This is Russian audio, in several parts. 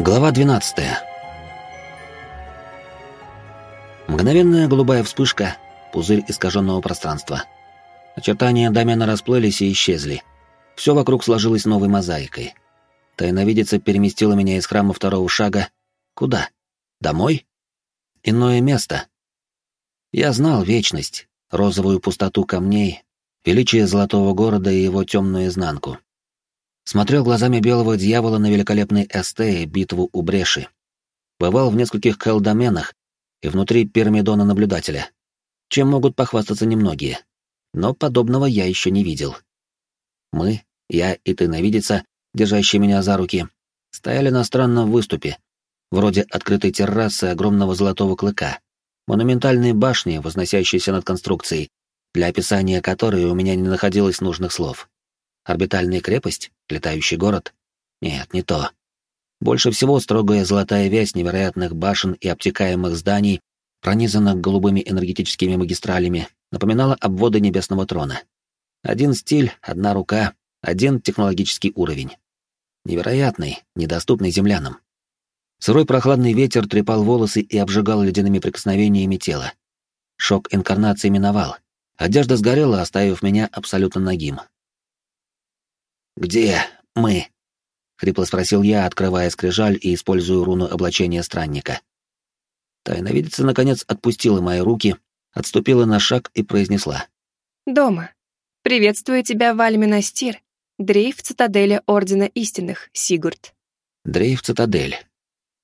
Глава 12. Мгновенная голубая вспышка, пузырь искаженного пространства. Очертания домена расплылись и исчезли. Все вокруг сложилось новой мозаикой. Тайновидица переместила меня из храма второго шага. Куда? Домой? Иное место. Я знал вечность, розовую пустоту камней, величие золотого города и его темную изнанку. Смотрел глазами белого дьявола на великолепный СТ и битву у бреши. Бывал в нескольких хелл-доменах и внутри пирамидона наблюдателя. Чем могут похвастаться немногие. Но подобного я еще не видел. Мы, я и ты навидица, держащие меня за руки, стояли на странном выступе, вроде открытой террасы огромного золотого клыка, монументальной башни, возносящейся над конструкцией, для описания которой у меня не находилось нужных слов. Орбитальная крепость? Летающий город? Нет, не то. Больше всего строгая золотая вязь невероятных башен и обтекаемых зданий, пронизанных голубыми энергетическими магистралями, напоминала обводы небесного трона. Один стиль, одна рука, один технологический уровень. Невероятный, недоступный землянам. Сырой прохладный ветер трепал волосы и обжигал ледяными прикосновениями тело. Шок инкарнации миновал. Одежда сгорела, оставив меня абсолютно нагим. «Где мы?» — хрипло спросил я, открывая скрижаль и используя руну облачения странника. Тайновидица, наконец, отпустила мои руки, отступила на шаг и произнесла. «Дома. Приветствую тебя, Вальминастир, дрейф цитадели Ордена Истинных, Сигурд». Дрейф цитадель.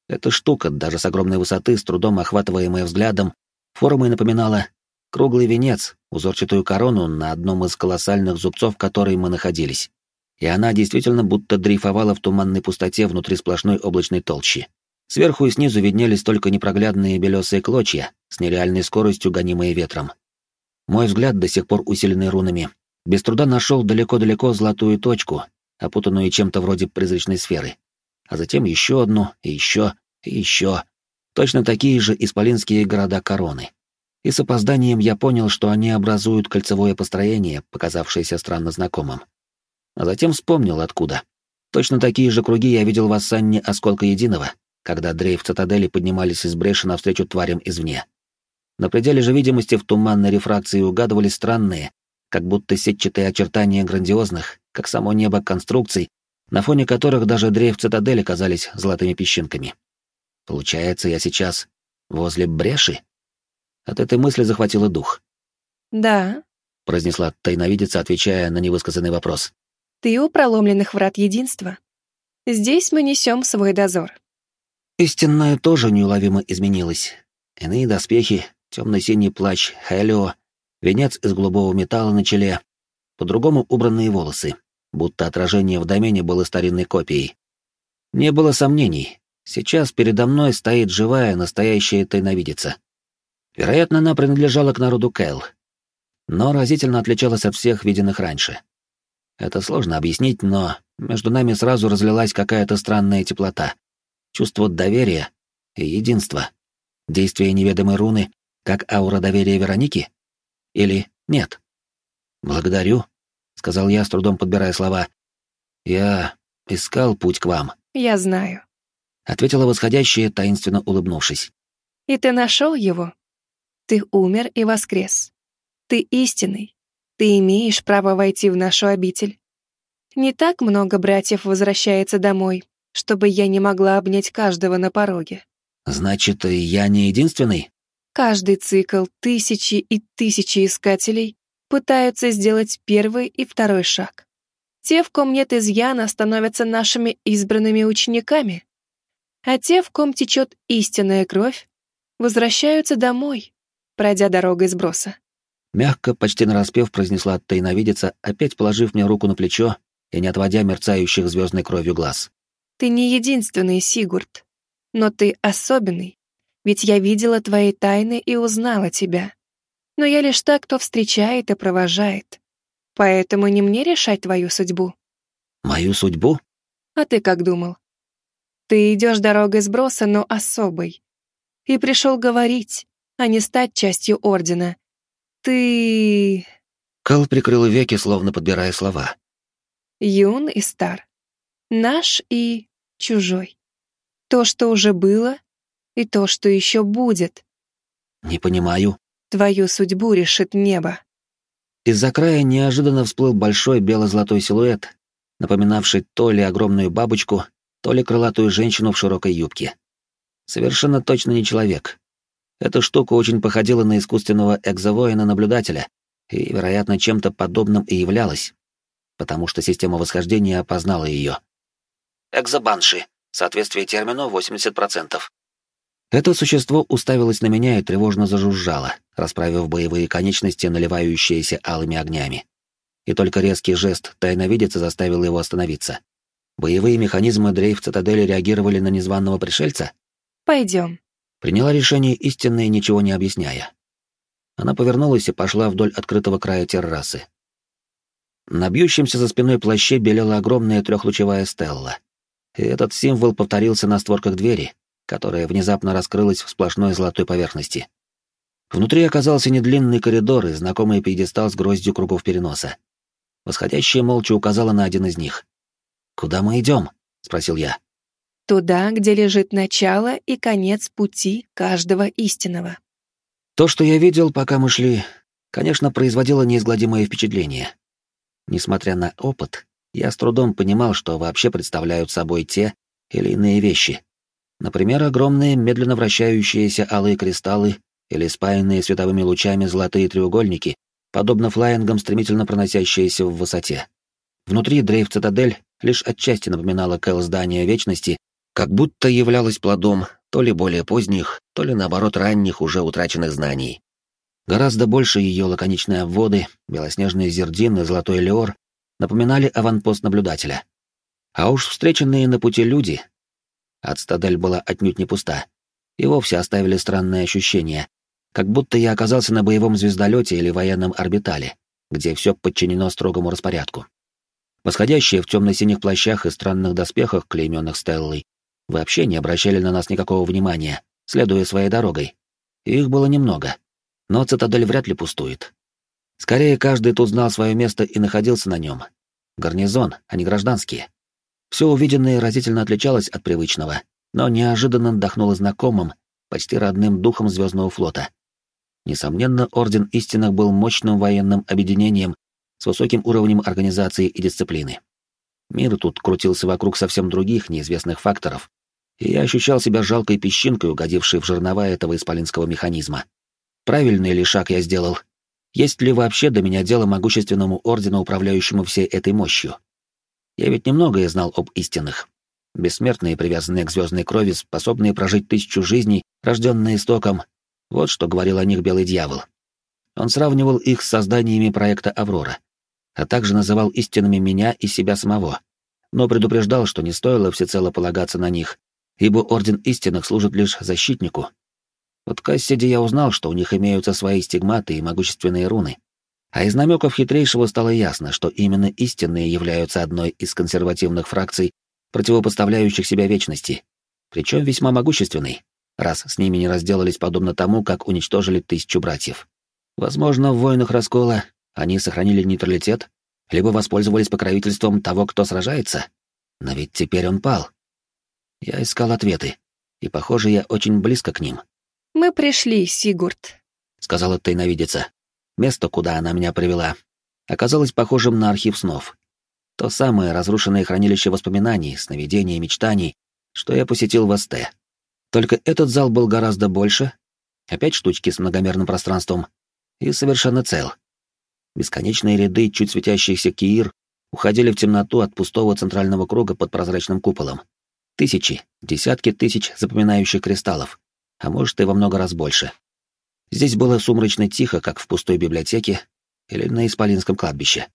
Эта штука, даже с огромной высоты, с трудом охватываемая взглядом, формой напоминала круглый венец, узорчатую корону на одном из колоссальных зубцов, в которой мы находились и она действительно будто дрейфовала в туманной пустоте внутри сплошной облачной толщи. Сверху и снизу виднелись только непроглядные белесые клочья, с нереальной скоростью гонимые ветром. Мой взгляд, до сих пор усиленный рунами, без труда нашел далеко-далеко золотую точку, опутанную чем-то вроде призрачной сферы. А затем еще одну, и еще, и еще. Точно такие же исполинские города короны. И с опозданием я понял, что они образуют кольцевое построение, показавшееся странно знакомым а затем вспомнил откуда. Точно такие же круги я видел в Ассанне Осколка Единого, когда дрейф цитадели поднимались из бреши навстречу тварям извне. На пределе же видимости в туманной рефракции угадывались странные, как будто сетчатые очертания грандиозных, как само небо конструкций, на фоне которых даже дрейф цитадели казались золотыми песчинками. Получается, я сейчас возле бреши? От этой мысли захватило дух. «Да», — произнесла тайновидица, отвечая на невысказанный вопрос. Ты у проломленных врат единства. Здесь мы несем свой дозор. Истинная тоже неуловимо изменилась. Иные доспехи, темно-синий плащ Хелио, венец из голубого металла на челе, по-другому убранные волосы, будто отражение в домене было старинной копией. Не было сомнений, сейчас передо мной стоит живая, настоящая тайновидица. Вероятно, она принадлежала к народу Кэл, но разительно отличалась от всех виденных раньше. Это сложно объяснить, но между нами сразу разлилась какая-то странная теплота, чувство доверия и единства. Действие неведомой руны, как аура доверия Вероники? Или нет? «Благодарю», — сказал я, с трудом подбирая слова. «Я искал путь к вам». «Я знаю», — ответила восходящая, таинственно улыбнувшись. «И ты нашел его? Ты умер и воскрес. Ты истинный, ты имеешь право войти в нашу обитель. Не так много братьев возвращается домой, чтобы я не могла обнять каждого на пороге. Значит, я не единственный? Каждый цикл тысячи и тысячи искателей пытаются сделать первый и второй шаг. Те, в ком нет изъяна, становятся нашими избранными учениками, а те, в ком течет истинная кровь, возвращаются домой, пройдя дорогой сброса. Мягко, почти нараспев, произнесла тайновидица, опять положив мне руку на плечо и не отводя мерцающих звездной кровью глаз. «Ты не единственный, Сигурд, но ты особенный, ведь я видела твои тайны и узнала тебя. Но я лишь та, кто встречает и провожает. Поэтому не мне решать твою судьбу». «Мою судьбу?» «А ты как думал?» «Ты идешь дорогой сброса, но особой. И пришел говорить, а не стать частью Ордена, ты...» Кал прикрыл веки, словно подбирая слова. «Юн и стар. Наш и чужой. То, что уже было, и то, что еще будет. Не понимаю. Твою судьбу решит небо. Из-за края неожиданно всплыл большой бело-золотой силуэт, напоминавший то ли огромную бабочку, то ли крылатую женщину в широкой юбке. Совершенно точно не человек. Эта штука очень походила на искусственного экзовоина-наблюдателя и, вероятно, чем-то подобным и являлась, потому что система восхождения опознала ее. Экзобанши. Соответствие термину 80%. Это существо уставилось на меня и тревожно зажужжало, расправив боевые конечности, наливающиеся алыми огнями. И только резкий жест тайновидица заставил его остановиться. Боевые механизмы дрейф цитадели реагировали на незваного пришельца? Пойдем. Приняла решение истинное, ничего не объясняя. Она повернулась и пошла вдоль открытого края террасы. На бьющемся за спиной плаще белела огромная трехлучевая стелла. И этот символ повторился на створках двери, которая внезапно раскрылась в сплошной золотой поверхности. Внутри оказался недлинный коридор и знакомый пьедестал с гроздью кругов переноса. Восходящая молча указала на один из них. «Куда мы идем?» — спросил я. Туда, где лежит начало и конец пути каждого истинного. То, что я видел, пока мы шли, конечно, производило неизгладимое впечатление. Несмотря на опыт, я с трудом понимал, что вообще представляют собой те или иные вещи. Например, огромные медленно вращающиеся алые кристаллы или спаянные световыми лучами золотые треугольники, подобно флайингам, стремительно проносящиеся в высоте. Внутри дрейф-цитадель лишь отчасти напоминала Кэл здания Вечности, как будто являлась плодом то ли более поздних, то ли наоборот ранних уже утраченных знаний. Гораздо больше ее лаконичные обводы, белоснежные зердины, золотой леор напоминали аванпост наблюдателя. А уж встреченные на пути люди... Ацтадель была отнюдь не пуста. И вовсе оставили странное ощущение, как будто я оказался на боевом звездолете или военном орбитале, где все подчинено строгому распорядку. Восходящие в темно-синих плащах и странных доспехах, клейменных Стеллой, вообще не обращали на нас никакого внимания, следуя своей дорогой. Их было немного. Но цитадель вряд ли пустует. Скорее, каждый тут знал свое место и находился на нем. Гарнизон, а не гражданские. Все увиденное разительно отличалось от привычного, но неожиданно отдохнуло знакомым, почти родным духом Звездного флота. Несомненно, Орден Истинных был мощным военным объединением с высоким уровнем организации и дисциплины. Мир тут крутился вокруг совсем других неизвестных факторов, и я ощущал себя жалкой песчинкой, угодившей в жернова этого исполинского механизма. Правильный ли шаг я сделал? Есть ли вообще до меня дело могущественному ордену, управляющему всей этой мощью? Я ведь немногое знал об истинных. Бессмертные, привязанные к звездной крови, способные прожить тысячу жизней, рожденные истоком. Вот что говорил о них Белый Дьявол. Он сравнивал их с созданиями проекта «Аврора», а также называл истинными меня и себя самого, но предупреждал, что не стоило всецело полагаться на них, ибо Орден Истинных служит лишь защитнику. Вот Кассиди я узнал, что у них имеются свои стигматы и могущественные руны. А из намеков хитрейшего стало ясно, что именно истинные являются одной из консервативных фракций, противопоставляющих себя вечности, причем весьма могущественной, раз с ними не разделались подобно тому, как уничтожили тысячу братьев. Возможно, в войнах раскола они сохранили нейтралитет, либо воспользовались покровительством того, кто сражается. Но ведь теперь он пал. Я искал ответы, и, похоже, я очень близко к ним. «Мы пришли, Сигурд», — сказала тайновидица. Место, куда она меня привела, оказалось похожим на архив снов. То самое разрушенное хранилище воспоминаний, сновидений и мечтаний, что я посетил в СТ. Только этот зал был гораздо больше, опять штучки с многомерным пространством, и совершенно цел. Бесконечные ряды чуть светящихся киир уходили в темноту от пустого центрального круга под прозрачным куполом. Тысячи, десятки тысяч запоминающих кристаллов, а может и во много раз больше. Здесь было сумрачно тихо, как в пустой библиотеке или на Исполинском кладбище.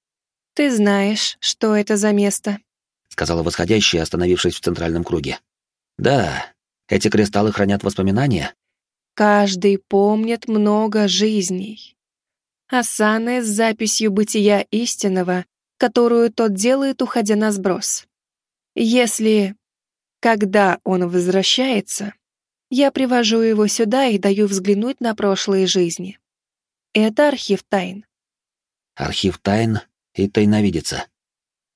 «Ты знаешь, что это за место?» — сказала восходящая, остановившись в центральном круге. «Да, эти кристаллы хранят воспоминания?» «Каждый помнит много жизней. Асаны с записью бытия истинного, которую тот делает, уходя на сброс. Если когда он возвращается, я привожу его сюда и даю взглянуть на прошлые жизни. Это архив тайн. Архив тайн и тайновидица.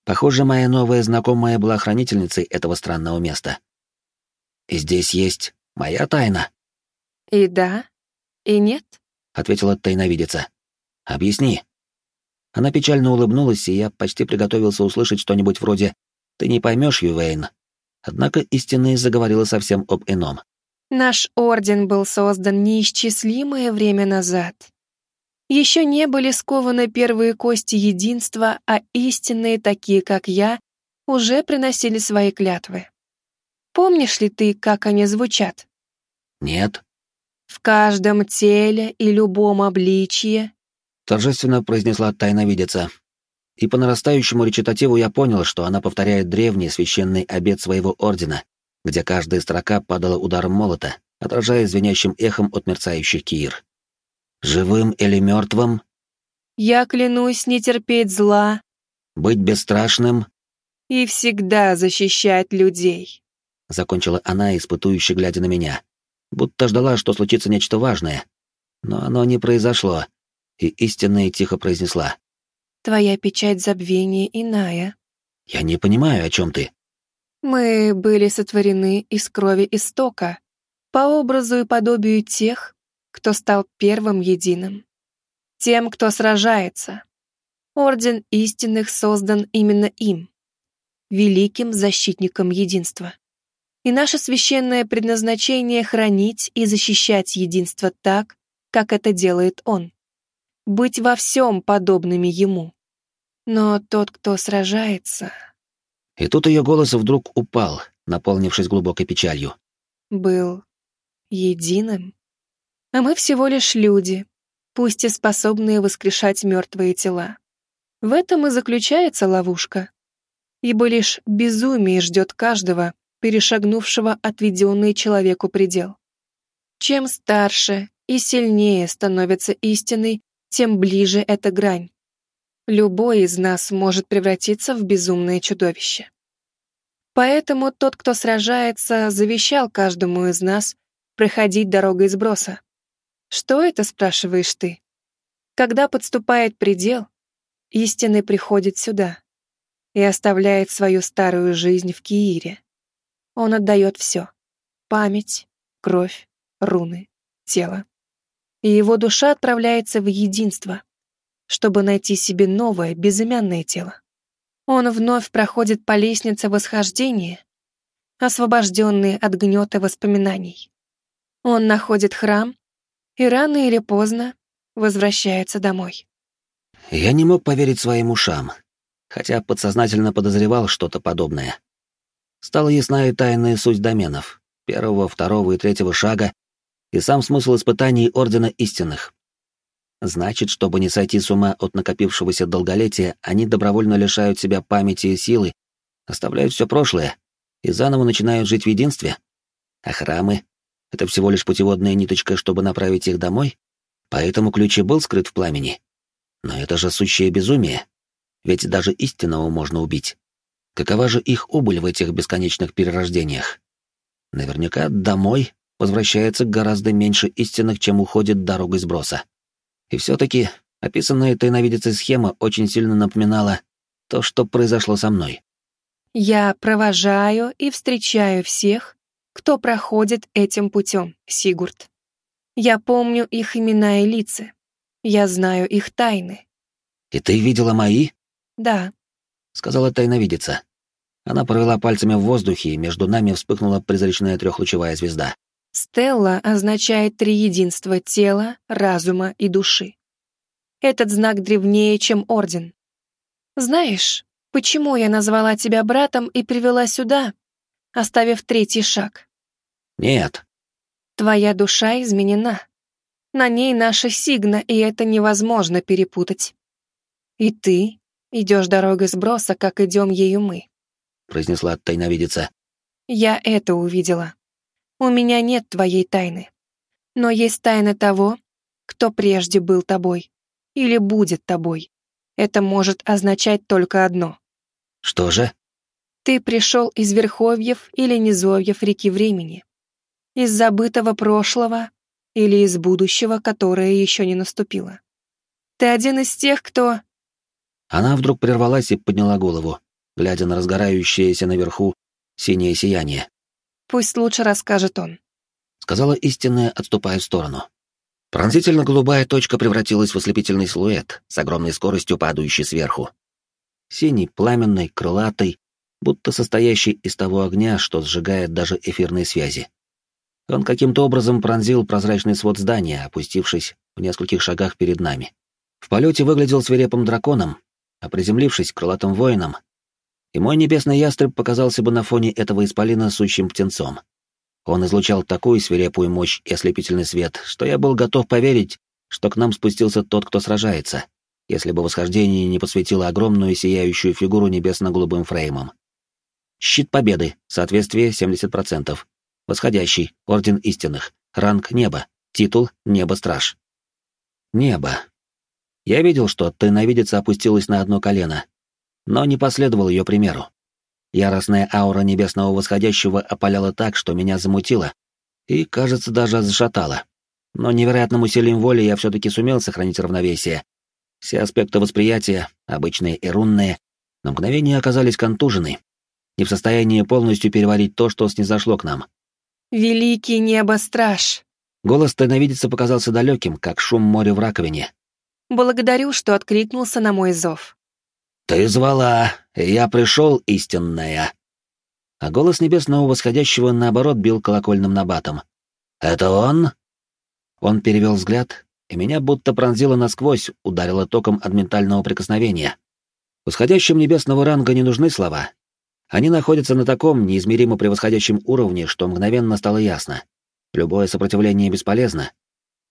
Похоже, моя новая знакомая была хранительницей этого странного места. И здесь есть моя тайна. И да, и нет, ответила тайновидица. Объясни. Она печально улыбнулась, и я почти приготовился услышать что-нибудь вроде «Ты не поймешь, Ювейн». Однако истинная заговорила совсем об ином. Наш орден был создан неисчислимое время назад. Еще не были скованы первые кости единства, а истинные, такие как я, уже приносили свои клятвы. Помнишь ли ты, как они звучат? Нет. В каждом теле и любом обличье торжественно произнесла тайновидица. И по нарастающему речитативу я понял, что она повторяет древний священный обет своего ордена, где каждая строка падала ударом молота, отражая звенящим эхом от мерцающих кир. «Живым или мертвым?» «Я клянусь не терпеть зла». «Быть бесстрашным». «И всегда защищать людей», — закончила она, испытующе глядя на меня, будто ждала, что случится нечто важное. Но оно не произошло, и истинная тихо произнесла. «Твоя печать забвения иная». «Я не понимаю, о чем ты». «Мы были сотворены из крови истока, по образу и подобию тех, кто стал первым единым. Тем, кто сражается. Орден истинных создан именно им, великим защитником единства. И наше священное предназначение — хранить и защищать единство так, как это делает он быть во всем подобными ему. Но тот, кто сражается... И тут ее голос вдруг упал, наполнившись глубокой печалью. Был единым. А мы всего лишь люди, пусть и способные воскрешать мертвые тела. В этом и заключается ловушка. Ибо лишь безумие ждет каждого, перешагнувшего отведенный человеку предел. Чем старше и сильнее становится истинный, тем ближе эта грань. Любой из нас может превратиться в безумное чудовище. Поэтому тот, кто сражается, завещал каждому из нас проходить дорогой сброса. Что это, спрашиваешь ты? Когда подступает предел, истинный приходит сюда и оставляет свою старую жизнь в Киире. Он отдает все — память, кровь, руны, тело и его душа отправляется в единство, чтобы найти себе новое, безымянное тело. Он вновь проходит по лестнице восхождения, освобожденный от гнета воспоминаний. Он находит храм и рано или поздно возвращается домой. Я не мог поверить своим ушам, хотя подсознательно подозревал что-то подобное. Стала ясна и тайная суть доменов, первого, второго и третьего шага, и сам смысл испытаний Ордена Истинных. Значит, чтобы не сойти с ума от накопившегося долголетия, они добровольно лишают себя памяти и силы, оставляют все прошлое и заново начинают жить в единстве? А храмы — это всего лишь путеводная ниточка, чтобы направить их домой? Поэтому ключ и был скрыт в пламени. Но это же сущее безумие. Ведь даже истинного можно убить. Какова же их убыль в этих бесконечных перерождениях? Наверняка домой возвращается гораздо меньше истинных, чем уходит дорогой сброса. И все-таки описанная тайновидицей схема очень сильно напоминала то, что произошло со мной. «Я провожаю и встречаю всех, кто проходит этим путем, Сигурд. Я помню их имена и лица. Я знаю их тайны». «И ты видела мои?» «Да», — сказала тайновидица. Она провела пальцами в воздухе, и между нами вспыхнула призрачная трехлучевая звезда. Стелла означает триединство тела, разума и души. Этот знак древнее, чем орден. Знаешь, почему я назвала тебя братом и привела сюда, оставив третий шаг? Нет. Твоя душа изменена. На ней наша сигна, и это невозможно перепутать. И ты идешь дорогой сброса, как идем ею мы. Произнесла тайновидица. Я это увидела. У меня нет твоей тайны. Но есть тайна того, кто прежде был тобой или будет тобой. Это может означать только одно. Что же? Ты пришел из верховьев или низовьев реки времени. Из забытого прошлого или из будущего, которое еще не наступило. Ты один из тех, кто... Она вдруг прервалась и подняла голову, глядя на разгорающееся наверху синее сияние. Пусть лучше расскажет он. Сказала истинная, отступая в сторону. Пронзительно голубая точка превратилась в ослепительный силуэт, с огромной скоростью падающий сверху. Синий, пламенный, крылатый, будто состоящий из того огня, что сжигает даже эфирные связи. Он каким-то образом пронзил прозрачный свод здания, опустившись в нескольких шагах перед нами. В полете выглядел свирепым драконом, а приземлившись крылатым воином, и мой небесный ястреб показался бы на фоне этого исполина сущим птенцом. Он излучал такую свирепую мощь и ослепительный свет, что я был готов поверить, что к нам спустился тот, кто сражается, если бы восхождение не посветило огромную сияющую фигуру небесно-голубым фреймом. Щит победы, соответствие 70%. Восходящий, Орден Истинных, ранг Небо, титул Небо-Страж. Небо. Я видел, что тайновидица опустилась на одно колено, но не последовал ее примеру. Яростная аура небесного восходящего опаляла так, что меня замутило и, кажется, даже зашатало. Но невероятным усилием воли я все-таки сумел сохранить равновесие. Все аспекты восприятия, обычные и рунные, на мгновение оказались контужены, не в состоянии полностью переварить то, что снизошло к нам. «Великий небо-страж!» Голос тайновидицы показался далеким, как шум моря в раковине. «Благодарю, что откликнулся на мой зов. «Ты звала, и я пришел, истинная!» А голос небесного восходящего, наоборот, бил колокольным набатом. «Это он?» Он перевел взгляд, и меня будто пронзило насквозь, ударило током от ментального прикосновения. Восходящим небесного ранга не нужны слова. Они находятся на таком неизмеримо превосходящем уровне, что мгновенно стало ясно. Любое сопротивление бесполезно.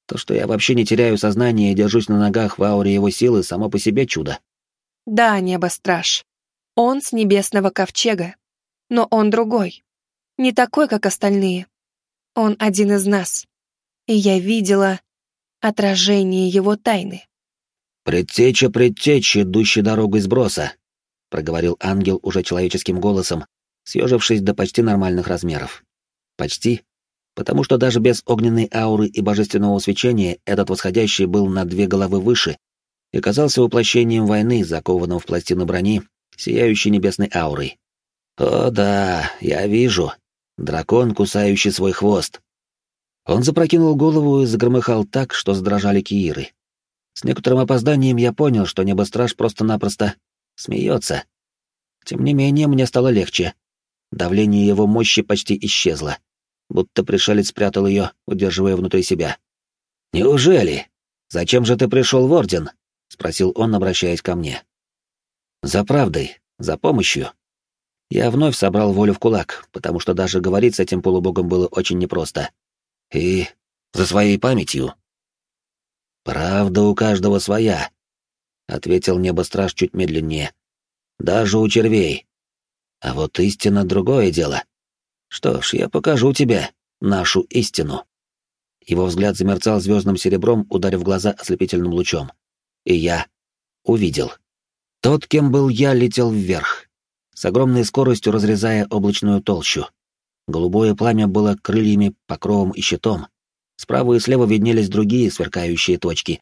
То, что я вообще не теряю сознание и держусь на ногах в ауре его силы, само по себе чудо. Да, небостраж. Он с небесного ковчега. Но он другой. Не такой, как остальные. Он один из нас. И я видела отражение его тайны. «Предтеча, предтеча, идущий дорогой сброса», — проговорил ангел уже человеческим голосом, съежившись до почти нормальных размеров. Почти, потому что даже без огненной ауры и божественного свечения этот восходящий был на две головы выше и казался воплощением войны, закованным в пластину брони, сияющей небесной аурой. «О да, я вижу. Дракон, кусающий свой хвост». Он запрокинул голову и загромыхал так, что задрожали кииры. С некоторым опозданием я понял, что небостраж просто-напросто смеется. Тем не менее, мне стало легче. Давление его мощи почти исчезло, будто пришелец спрятал ее, удерживая внутри себя. «Неужели? Зачем же ты пришел в Орден?» — спросил он, обращаясь ко мне. «За правдой, за помощью». Я вновь собрал волю в кулак, потому что даже говорить с этим полубогом было очень непросто. И за своей памятью. «Правда у каждого своя», — ответил небостраж чуть медленнее. «Даже у червей. А вот истина — другое дело. Что ж, я покажу тебе нашу истину». Его взгляд замерцал звездным серебром, ударив глаза ослепительным лучом и я увидел. Тот, кем был я, летел вверх, с огромной скоростью разрезая облачную толщу. Голубое пламя было крыльями, покровом и щитом. Справа и слева виднелись другие сверкающие точки,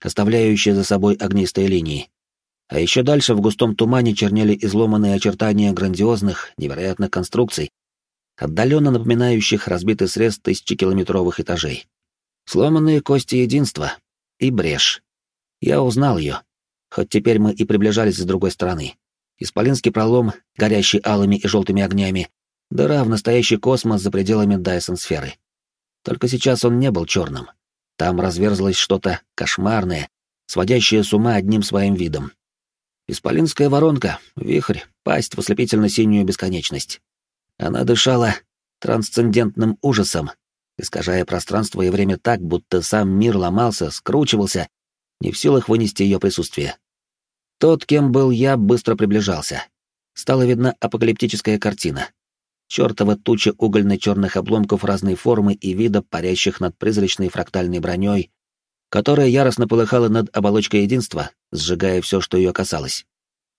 оставляющие за собой огнистые линии. А еще дальше в густом тумане чернели изломанные очертания грандиозных, невероятных конструкций, отдаленно напоминающих разбитый срез тысячекилометровых этажей. Сломанные кости единства и брешь, я узнал ее, хоть теперь мы и приближались с другой стороны. Исполинский пролом, горящий алыми и желтыми огнями, дыра в настоящий космос за пределами Дайсон-сферы. Только сейчас он не был черным. Там разверзлось что-то кошмарное, сводящее с ума одним своим видом. Исполинская воронка, вихрь, пасть в ослепительно-синюю бесконечность. Она дышала трансцендентным ужасом, искажая пространство и время так, будто сам мир ломался, скручивался не в силах вынести ее присутствие. Тот, кем был я, быстро приближался. Стала видна апокалиптическая картина. Чёртова туча угольно-черных обломков разной формы и вида, парящих над призрачной фрактальной броней, которая яростно полыхала над оболочкой единства, сжигая все, что ее касалось.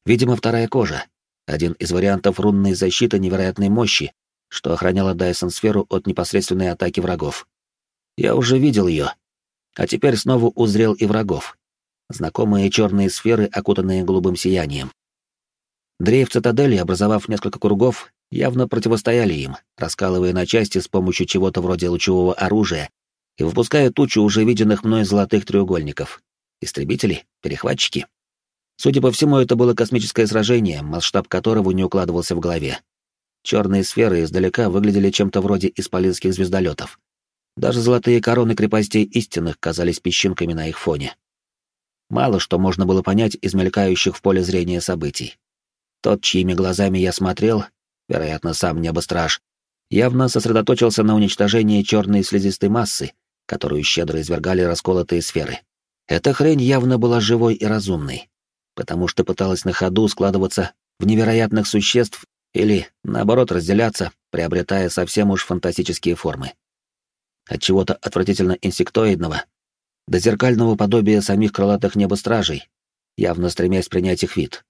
Видимо, вторая кожа. Один из вариантов рунной защиты невероятной мощи, что охраняла Дайсон-сферу от непосредственной атаки врагов. Я уже видел ее, а теперь снова узрел и врагов. Знакомые черные сферы, окутанные голубым сиянием. Дрейф цитадели, образовав несколько кругов, явно противостояли им, раскалывая на части с помощью чего-то вроде лучевого оружия и выпуская тучу уже виденных мной золотых треугольников. Истребители? Перехватчики? Судя по всему, это было космическое сражение, масштаб которого не укладывался в голове. Черные сферы издалека выглядели чем-то вроде исполинских звездолетов. Даже золотые короны крепостей истинных казались песчинками на их фоне. Мало что можно было понять из мелькающих в поле зрения событий. Тот, чьими глазами я смотрел, вероятно, сам небостраж, явно сосредоточился на уничтожении черной слизистой массы, которую щедро извергали расколотые сферы. Эта хрень явно была живой и разумной, потому что пыталась на ходу складываться в невероятных существ или, наоборот, разделяться, приобретая совсем уж фантастические формы от чего-то отвратительно инсектоидного до зеркального подобия самих крылатых небостражей, явно стремясь принять их вид.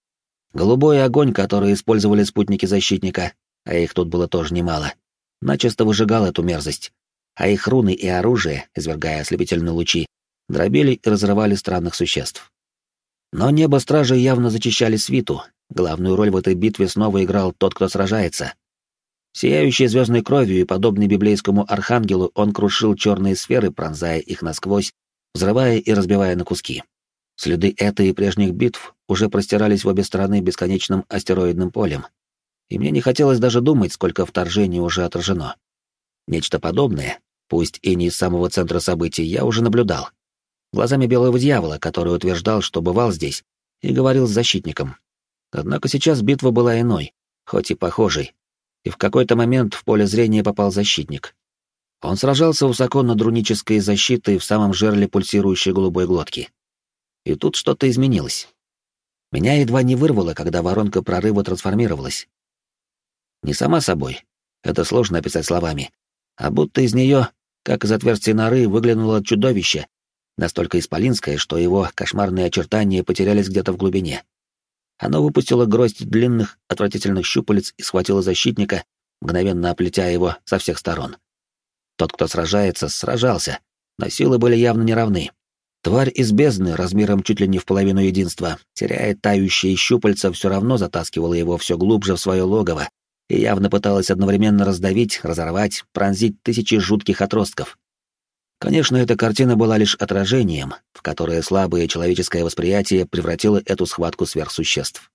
Голубой огонь, который использовали спутники защитника, а их тут было тоже немало, начисто выжигал эту мерзость, а их руны и оружие, извергая ослепительные лучи, дробили и разрывали странных существ. Но небо стражи явно зачищали свиту, главную роль в этой битве снова играл тот, кто сражается, Сияющий звездной кровью и подобный библейскому архангелу, он крушил черные сферы, пронзая их насквозь, взрывая и разбивая на куски. Следы этой и прежних битв уже простирались в обе стороны бесконечным астероидным полем, и мне не хотелось даже думать, сколько вторжений уже отражено. Нечто подобное, пусть и не из самого центра событий, я уже наблюдал. Глазами белого дьявола, который утверждал, что бывал здесь, и говорил с защитником. Однако сейчас битва была иной, хоть и похожей, и в какой-то момент в поле зрения попал защитник. Он сражался высоко над рунической защитой в самом жерле пульсирующей голубой глотки. И тут что-то изменилось. Меня едва не вырвало, когда воронка прорыва трансформировалась. Не сама собой, это сложно описать словами, а будто из нее, как из отверстия норы, выглянуло чудовище, настолько исполинское, что его кошмарные очертания потерялись где-то в глубине. Оно выпустило гроздь длинных, отвратительных щупалец и схватило защитника, мгновенно оплетя его со всех сторон. Тот, кто сражается, сражался, но силы были явно неравны. Тварь из бездны, размером чуть ли не в половину единства, теряя тающие щупальца, все равно затаскивала его все глубже в свое логово и явно пыталась одновременно раздавить, разорвать, пронзить тысячи жутких отростков. Конечно, эта картина была лишь отражением, в которое слабое человеческое восприятие превратило эту схватку сверхсуществ.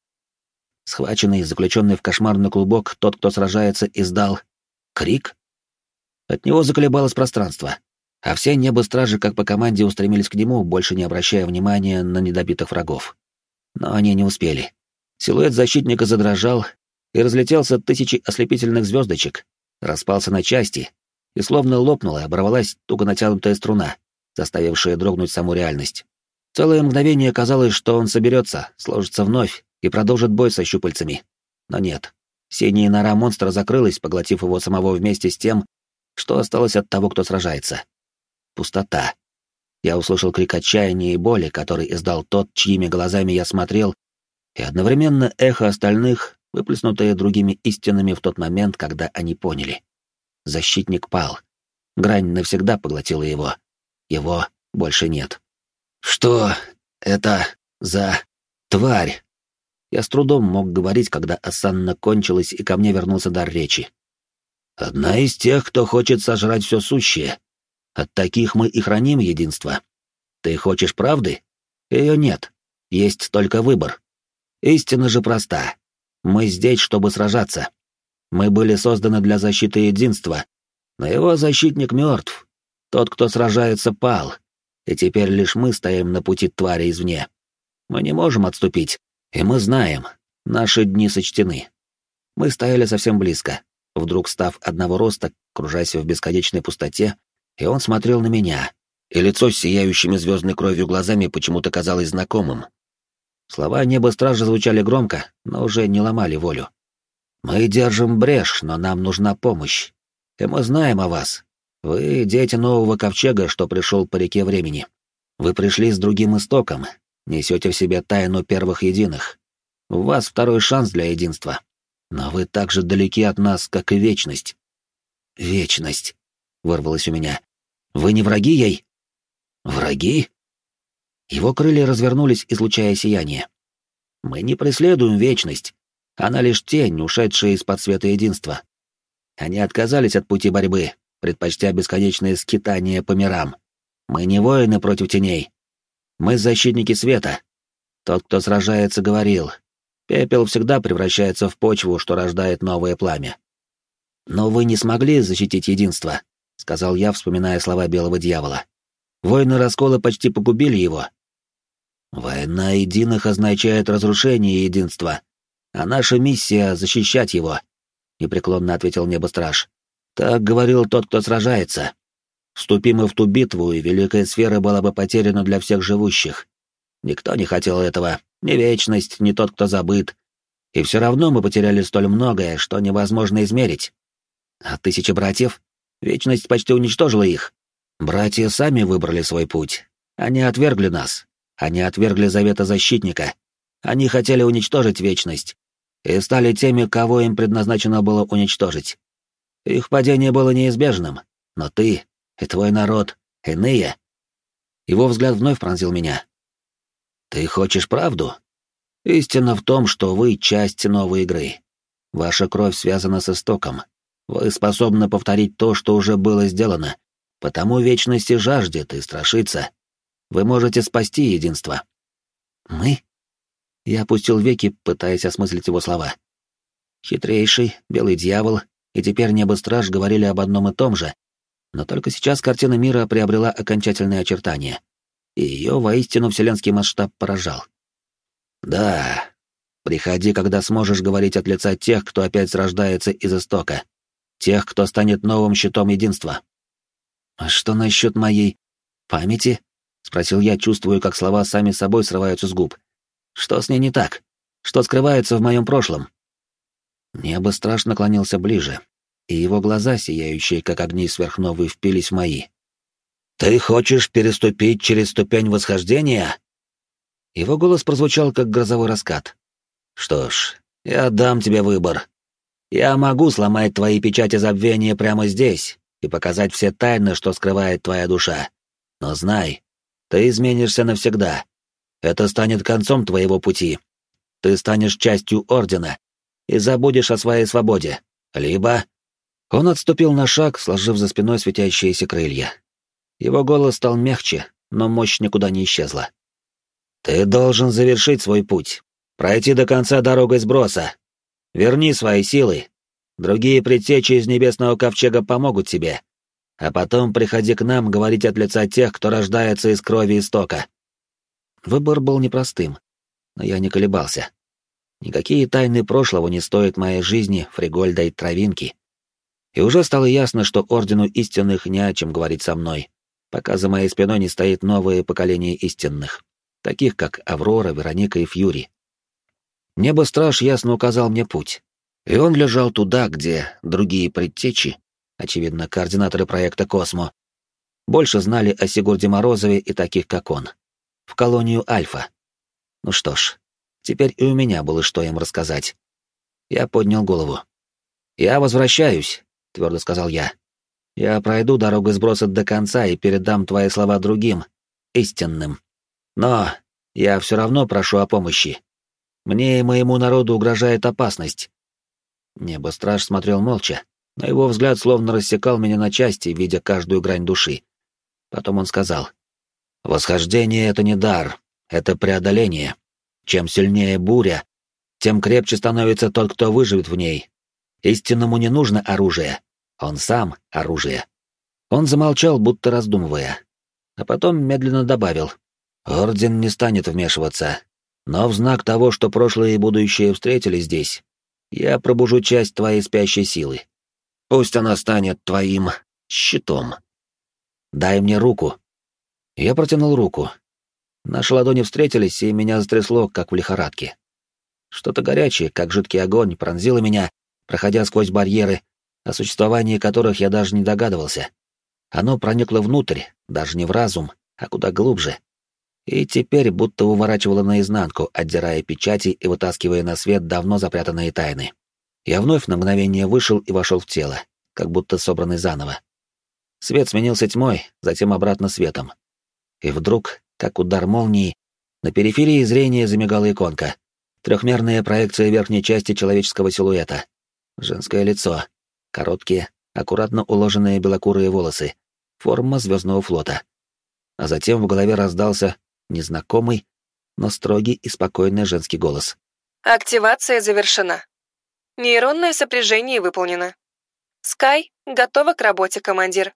Схваченный, заключенный в кошмарный клубок, тот, кто сражается, издал крик. От него заколебалось пространство, а все небо-стражи, как по команде, устремились к нему, больше не обращая внимания на недобитых врагов. Но они не успели. Силуэт защитника задрожал и разлетелся тысячи ослепительных звездочек, распался на части, и словно лопнула, оборвалась туго натянутая струна, заставившая дрогнуть саму реальность. Целое мгновение казалось, что он соберется, сложится вновь и продолжит бой со щупальцами. Но нет. Синяя нора монстра закрылась, поглотив его самого вместе с тем, что осталось от того, кто сражается. Пустота. Я услышал крик отчаяния и боли, который издал тот, чьими глазами я смотрел, и одновременно эхо остальных, выплеснутое другими истинами в тот момент, когда они поняли. Защитник пал. Грань навсегда поглотила его. Его больше нет. «Что это за тварь?» Я с трудом мог говорить, когда осанна кончилась, и ко мне вернулся дар речи. «Одна из тех, кто хочет сожрать все сущее. От таких мы и храним единство. Ты хочешь правды? Ее нет. Есть только выбор. Истина же проста. Мы здесь, чтобы сражаться. Мы были созданы для защиты единства, но его защитник мертв. Тот, кто сражается, пал, и теперь лишь мы стоим на пути твари извне. Мы не можем отступить, и мы знаем, наши дни сочтены. Мы стояли совсем близко, вдруг став одного роста, кружась в бесконечной пустоте, и он смотрел на меня, и лицо с сияющими звездной кровью глазами почему-то казалось знакомым. Слова неба стражи звучали громко, но уже не ломали волю. Мы держим брешь, но нам нужна помощь. И мы знаем о вас. Вы — дети нового ковчега, что пришел по реке времени. Вы пришли с другим истоком, несете в себе тайну первых единых. У вас второй шанс для единства. Но вы так же далеки от нас, как и вечность. Вечность, — вырвалось у меня. Вы не враги ей? Враги? Его крылья развернулись, излучая сияние. Мы не преследуем вечность. Она лишь тень, ушедшая из-под света единства. Они отказались от пути борьбы, предпочтя бесконечное скитание по мирам. Мы не воины против теней. Мы защитники света. Тот, кто сражается, говорил, пепел всегда превращается в почву, что рождает новое пламя. Но вы не смогли защитить единство, сказал я, вспоминая слова белого дьявола. Войны раскола почти погубили его. Война единых означает разрушение единства, а наша миссия — защищать его, — непреклонно ответил небостраж. Так говорил тот, кто сражается. Вступим мы в ту битву, и великая сфера была бы потеряна для всех живущих. Никто не хотел этого, ни вечность, ни тот, кто забыт. И все равно мы потеряли столь многое, что невозможно измерить. А тысячи братьев? Вечность почти уничтожила их. Братья сами выбрали свой путь. Они отвергли нас. Они отвергли завета защитника. Они хотели уничтожить вечность. И стали теми, кого им предназначено было уничтожить. Их падение было неизбежным. Но ты и твой народ, иные. Его взгляд вновь пронзил меня. Ты хочешь правду? Истина в том, что вы часть новой игры. Ваша кровь связана с истоком. Вы способны повторить то, что уже было сделано, потому вечности жаждет и страшится. Вы можете спасти единство. Мы? Я опустил веки, пытаясь осмыслить его слова. Хитрейший, белый дьявол и теперь небо-страж говорили об одном и том же, но только сейчас картина мира приобрела окончательные очертания, и ее воистину вселенский масштаб поражал. «Да, приходи, когда сможешь говорить от лица тех, кто опять рождается из истока, тех, кто станет новым щитом единства». «А что насчет моей памяти?» — спросил я, чувствуя, как слова сами собой срываются с губ. «Что с ней не так? Что скрывается в моем прошлом?» Небо страшно клонился ближе, и его глаза, сияющие как огни сверхновой, впились в мои. «Ты хочешь переступить через ступень восхождения?» Его голос прозвучал, как грозовой раскат. «Что ж, я дам тебе выбор. Я могу сломать твои печати забвения прямо здесь и показать все тайны, что скрывает твоя душа. Но знай, ты изменишься навсегда. Это станет концом твоего пути. Ты станешь частью Ордена и забудешь о своей свободе. Либо он отступил на шаг, сложив за спиной светящиеся крылья. Его голос стал мягче, но мощь никуда не исчезла. «Ты должен завершить свой путь, пройти до конца дорогой сброса. Верни свои силы. Другие предтечи из небесного ковчега помогут тебе. А потом приходи к нам говорить от лица тех, кто рождается из крови истока». Выбор был непростым, но я не колебался. Никакие тайны прошлого не стоят моей жизни, Фригольда и Травинки. И уже стало ясно, что Ордену Истинных не о чем говорить со мной, пока за моей спиной не стоит новое поколение истинных, таких как Аврора, Вероника и Фьюри. Небо-страж ясно указал мне путь, и он лежал туда, где другие предтечи, очевидно, координаторы проекта «Космо», больше знали о Сигурде Морозове и таких, как он, в колонию Альфа. Ну что ж, теперь и у меня было что им рассказать. Я поднял голову. «Я возвращаюсь, твердо сказал я. Я пройду дорогу сброса до конца и передам твои слова другим, истинным. Но я все равно прошу о помощи. Мне и моему народу угрожает опасность. Небо-страж смотрел молча, но его взгляд словно рассекал меня на части, видя каждую грань души. Потом он сказал, «Восхождение — это не дар, это преодоление. Чем сильнее буря, тем крепче становится тот, кто выживет в ней, Истинному не нужно оружие. Он сам — оружие. Он замолчал, будто раздумывая. А потом медленно добавил. Орден не станет вмешиваться. Но в знак того, что прошлое и будущее встретились здесь, я пробужу часть твоей спящей силы. Пусть она станет твоим щитом. Дай мне руку. Я протянул руку. Наши ладони встретились, и меня затрясло, как в лихорадке. Что-то горячее, как жидкий огонь, пронзило меня, проходя сквозь барьеры, о существовании которых я даже не догадывался. Оно проникло внутрь, даже не в разум, а куда глубже. И теперь будто уворачивало наизнанку, отдирая печати и вытаскивая на свет давно запрятанные тайны. Я вновь на мгновение вышел и вошел в тело, как будто собранный заново. Свет сменился тьмой, затем обратно светом. И вдруг, как удар молнии, на периферии зрения замигала иконка. Трехмерная проекция верхней части человеческого силуэта. Женское лицо. Короткие, аккуратно уложенные белокурые волосы. Форма звездного флота. А затем в голове раздался незнакомый, но строгий и спокойный женский голос. Активация завершена. Нейронное сопряжение выполнено. Скай готова к работе, командир.